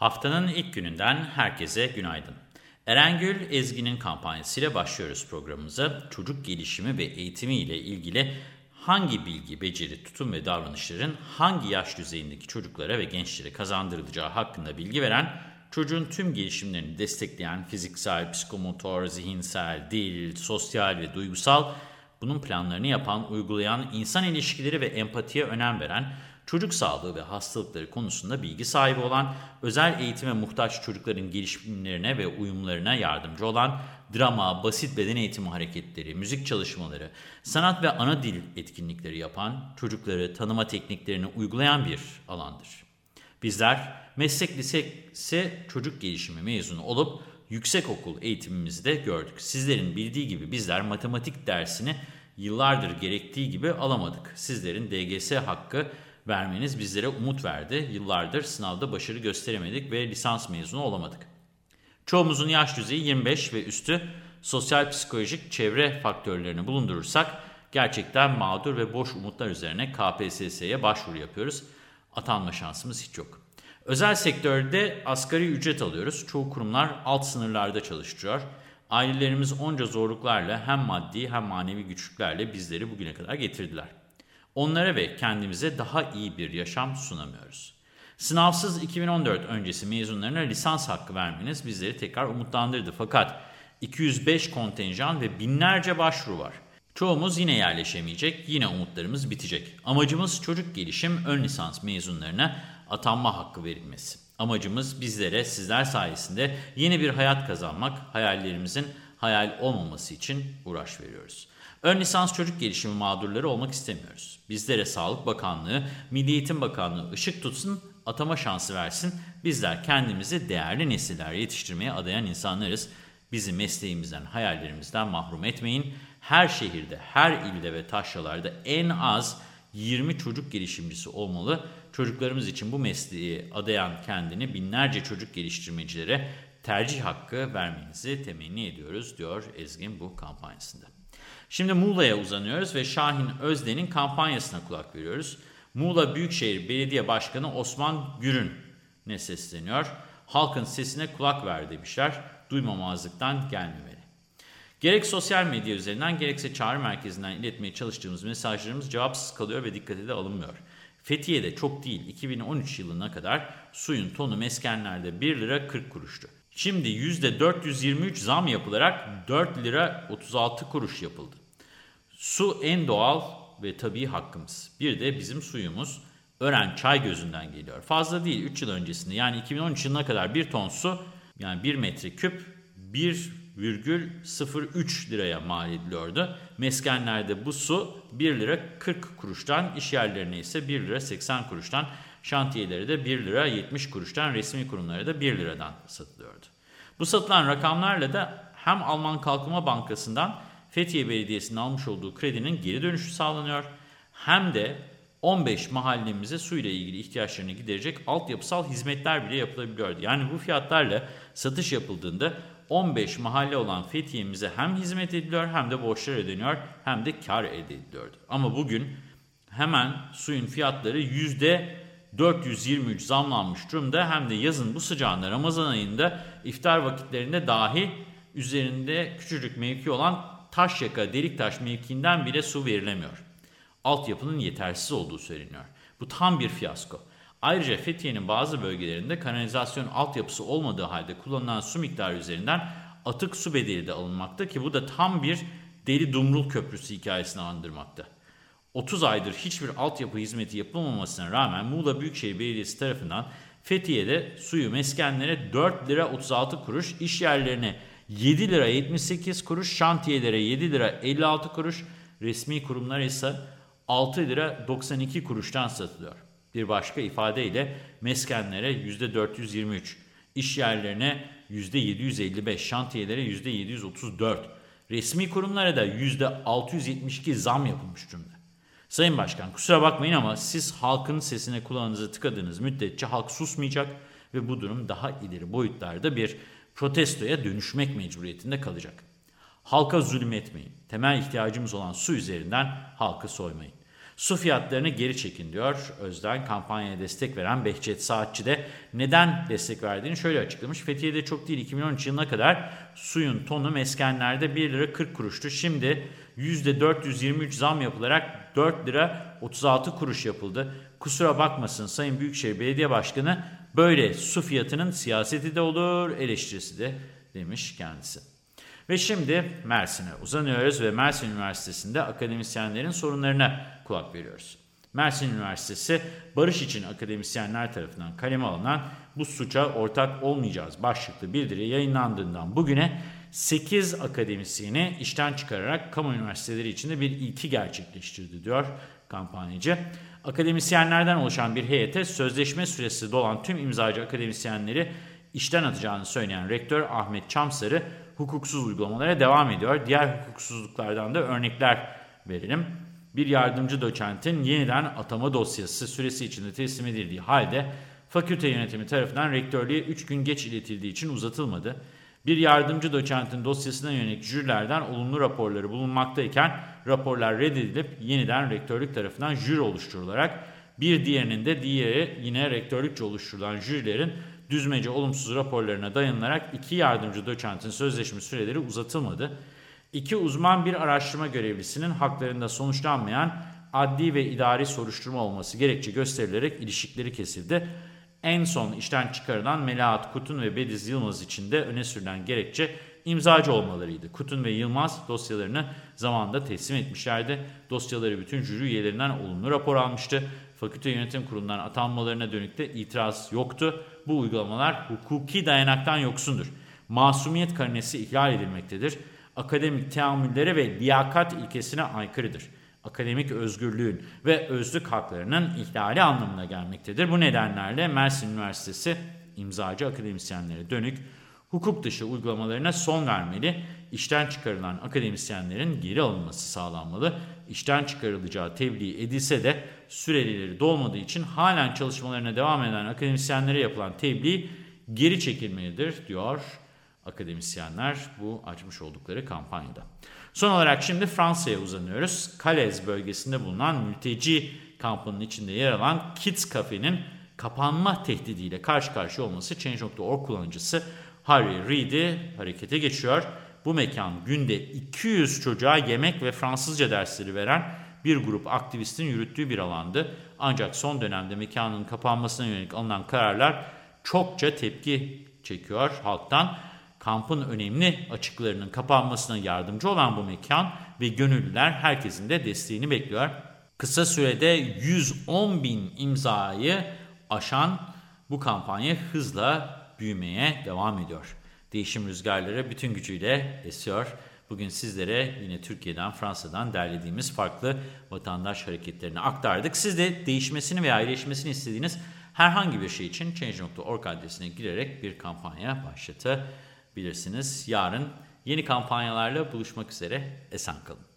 Haftanın ilk gününden herkese günaydın. Erengül Ezgi'nin kampanyasıyla başlıyoruz programımıza. Çocuk gelişimi ve eğitimi ile ilgili hangi bilgi, beceri, tutum ve davranışların hangi yaş düzeyindeki çocuklara ve gençlere kazandırılacağı hakkında bilgi veren, çocuğun tüm gelişimlerini destekleyen fiziksel, psikomotor, zihinsel, dil, sosyal ve duygusal bunun planlarını yapan, uygulayan, insan ilişkileri ve empatiye önem veren, çocuk sağlığı ve hastalıkları konusunda bilgi sahibi olan, özel eğitime muhtaç çocukların gelişimlerine ve uyumlarına yardımcı olan, drama, basit beden eğitimi hareketleri, müzik çalışmaları, sanat ve ana dil etkinlikleri yapan, çocukları tanıma tekniklerini uygulayan bir alandır. Bizler meslek lisesi çocuk gelişimi mezunu olup yüksek okul eğitimimizi de gördük. Sizlerin bildiği gibi bizler matematik dersini yıllardır gerektiği gibi alamadık. Sizlerin DGS hakkı vermeniz bizlere umut verdi. Yıllardır sınavda başarı gösteremedik ve lisans mezunu olamadık. Çoğumuzun yaş düzeyi 25 ve üstü sosyal psikolojik çevre faktörlerini bulundurursak gerçekten mağdur ve boş umutlar üzerine KPSS'ye başvuru yapıyoruz. Atanma şansımız hiç yok. Özel sektörde asgari ücret alıyoruz. Çoğu kurumlar alt sınırlarda çalıştırıyor. Ailelerimiz onca zorluklarla hem maddi hem manevi güçlüklerle bizleri bugüne kadar getirdiler. Onlara ve kendimize daha iyi bir yaşam sunamıyoruz. Sınavsız 2014 öncesi mezunlarına lisans hakkı vermeniz bizleri tekrar umutlandırdı. Fakat 205 kontenjan ve binlerce başvuru var. Çoğumuz yine yerleşemeyecek, yine umutlarımız bitecek. Amacımız çocuk gelişim ön lisans mezunlarına atanma hakkı verilmesi. Amacımız bizlere sizler sayesinde yeni bir hayat kazanmak, hayallerimizin hayal olmaması için uğraş veriyoruz. Ön lisans çocuk gelişimi mağdurları olmak istemiyoruz. Bizlere Sağlık Bakanlığı, Milli Eğitim Bakanlığı ışık tutsun, atama şansı versin. Bizler kendimizi değerli nesiller yetiştirmeye adayan insanlarız. Bizi mesleğimizden, hayallerimizden mahrum etmeyin. Her şehirde, her ilde ve taşralarda en az 20 çocuk gelişimcisi olmalı. Çocuklarımız için bu mesleği adayan kendini binlerce çocuk geliştirmecilere tercih hakkı vermenizi temenni ediyoruz diyor Ezgin bu kampanyasında. Şimdi Muğla'ya uzanıyoruz ve Şahin Özden'in kampanyasına kulak veriyoruz. Muğla Büyükşehir Belediye Başkanı Osman Gürün ne sesleniyor? Halkın sesine kulak ver demişler. Duymamazlıktan gelmemeli. Gerek sosyal medya üzerinden gerekse çağrı merkezinden iletmeye çalıştığımız mesajlarımız cevapsız kalıyor ve dikkate de alınmıyor. Fethiye'de çok değil 2013 yılına kadar suyun tonu meskenlerde 1 lira 40 kuruştu. Şimdi %423 zam yapılarak 4 lira 36 kuruş yapıldı. Su en doğal ve tabii hakkımız. Bir de bizim suyumuz Ören çay gözünden geliyor. Fazla değil 3 yıl öncesinde yani 2013 yılına kadar 1 ton su yani 1 metreküp 1,03 liraya mal ediliyordu. Meskenlerde bu su 1 lira 40 kuruştan, iş yerlerine ise 1 lira 80 kuruştan, şantiyelere de 1 lira 70 kuruştan, resmi kurumlara da 1 liradan satılıyordu. Bu satılan rakamlarla da hem Alman Kalkınma Bankası'ndan Fethiye Belediyesi'nin almış olduğu kredinin geri dönüşü sağlanıyor. Hem de 15 mahallemize su ile ilgili ihtiyaçlarını giderecek altyapısal hizmetler bile yapılabiliyordu. Yani bu fiyatlarla satış yapıldığında 15 mahalle olan Fethiye'mize hem hizmet ediliyor hem de borçlar ödeniyor hem de kar elde ediliyordu. Ama bugün hemen suyun fiyatları %423 zamlanmış durumda. Hem de yazın bu sıcağında Ramazan ayında iftar vakitlerinde dahi üzerinde küçücük mevki olan Taşyaka Deliktaş mevkiinden bile su verilemiyor. Altyapının yetersiz olduğu söyleniyor. Bu tam bir fiyasko. Ayrıca Fethiye'nin bazı bölgelerinde kanalizasyon altyapısı olmadığı halde kullanılan su miktarı üzerinden atık su bedeli de alınmakta ki bu da tam bir Deli Dumrul Köprüsü hikayesini andırmakta. 30 aydır hiçbir altyapı hizmeti yapılmamasına rağmen Muğla Büyükşehir Belediyesi tarafından Fethiye'de suyu meskenlere 4 lira 36 kuruş, iş yerlerine 7 lira 78 kuruş, şantiyelere 7 lira 56 kuruş, resmi kurumlar ise 6 lira 92 kuruştan satılıyor. Bir başka ifadeyle meskenlere %423, iş yerlerine %755, şantiyelere %734, resmi kurumlara da %672 zam yapılmış durumda. Sayın Başkan kusura bakmayın ama siz halkın sesine kulağınızı tıkadığınız müddetçe halk susmayacak ve bu durum daha ileri boyutlarda bir protestoya dönüşmek mecburiyetinde kalacak. Halka zulmetmeyin. Temel ihtiyacımız olan su üzerinden halkı soymayın. Su fiyatlarını geri çekin diyor Özden. Kampanyaya destek veren Behçet Saatçi de neden destek verdiğini şöyle açıklamış. Fethiye'de çok değil 2013 yılına kadar suyun tonu meskenlerde 1 lira 40 kuruştu. Şimdi %423 zam yapılarak 4 lira 36 kuruş yapıldı. Kusura bakmasın Sayın Büyükşehir Belediye Başkanı böyle su fiyatının siyaseti de olur eleştirisi de demiş kendisi. Ve şimdi Mersin'e uzanıyoruz ve Mersin Üniversitesi'nde akademisyenlerin sorunlarına kulak veriyoruz. Mersin Üniversitesi Barış için akademisyenler tarafından kaleme alınan bu suça ortak olmayacağız başlıklı bildiri yayınlandığından bugüne 8 akademisyeni işten çıkararak kamu üniversiteleri içinde bir ilki gerçekleştirdi diyor kampanyacı. Akademisyenlerden oluşan bir heyete sözleşme süresi dolan tüm imzacı akademisyenleri işten atacağını söyleyen rektör Ahmet Çamsarı hukuksuz uygulamalara devam ediyor. Diğer hukuksuzluklardan da örnekler verelim. Bir yardımcı doçentin yeniden atama dosyası süresi içinde teslim edildiği halde fakülte yönetimi tarafından rektörlüğe 3 gün geç iletildiği için uzatılmadı. Bir yardımcı doçentin dosyasına yönelik jürilerden olumlu raporları bulunmaktayken raporlar reddedilip yeniden rektörlük tarafından jüri oluşturularak bir diğerinin de diğeri yine rektörlükçe oluşturulan jürilerin düzmece olumsuz raporlarına dayanılarak iki yardımcı doçentin sözleşme süreleri uzatılmadı. İki uzman bir araştırma görevlisinin haklarında sonuçlanmayan adli ve idari soruşturma olması gerekçe gösterilerek ilişkileri kesildi. En son işten çıkarılan Melahat Kutun ve Bediz Yılmaz için de öne sürülen gerekçe imzacı olmalarıydı. Kutun ve Yılmaz dosyalarını zamanında teslim etmişlerdi. Dosyaları bütün jüri üyelerinden olumlu rapor almıştı. Fakülte yönetim kurulundan atanmalarına dönük de itiraz yoktu. Bu uygulamalar hukuki dayanaktan yoksundur. Masumiyet karinesi ihlal edilmektedir. Akademik teamüllere ve liyakat ilkesine aykırıdır. Akademik özgürlüğün ve özlük haklarının ihlali anlamına gelmektedir. Bu nedenlerle Mersin Üniversitesi imzacı akademisyenlere dönük hukuk dışı uygulamalarına son vermeli, işten çıkarılan akademisyenlerin geri alınması sağlanmalı. İşten çıkarılacağı tebliğ edilse de süreleri dolmadığı için halen çalışmalarına devam eden akademisyenlere yapılan tebliğ geri çekilmelidir diyor akademisyenler bu açmış oldukları kampanyada. Son olarak şimdi Fransa'ya uzanıyoruz. Calais bölgesinde bulunan mülteci kampının içinde yer alan Kids Cafe'nin kapanma tehdidiyle karşı karşıya olması Change.org kullanıcısı Harry Reid'i harekete geçiyor. Bu mekan günde 200 çocuğa yemek ve Fransızca dersleri veren bir grup aktivistin yürüttüğü bir alandı. Ancak son dönemde mekanın kapanmasına yönelik alınan kararlar çokça tepki çekiyor halktan. Kampın önemli açıklarının kapanmasına yardımcı olan bu mekan ve gönüllüler herkesin de desteğini bekliyor. Kısa sürede 110 bin imzayı aşan bu kampanya hızla büyümeye devam ediyor. Değişim rüzgarları bütün gücüyle esiyor. Bugün sizlere yine Türkiye'den, Fransa'dan derlediğimiz farklı vatandaş hareketlerini aktardık. Siz de değişmesini veya iyileşmesini istediğiniz herhangi bir şey için Change.org adresine girerek bir kampanya başlatabilirsiniz. Yarın yeni kampanyalarla buluşmak üzere. Esen kalın.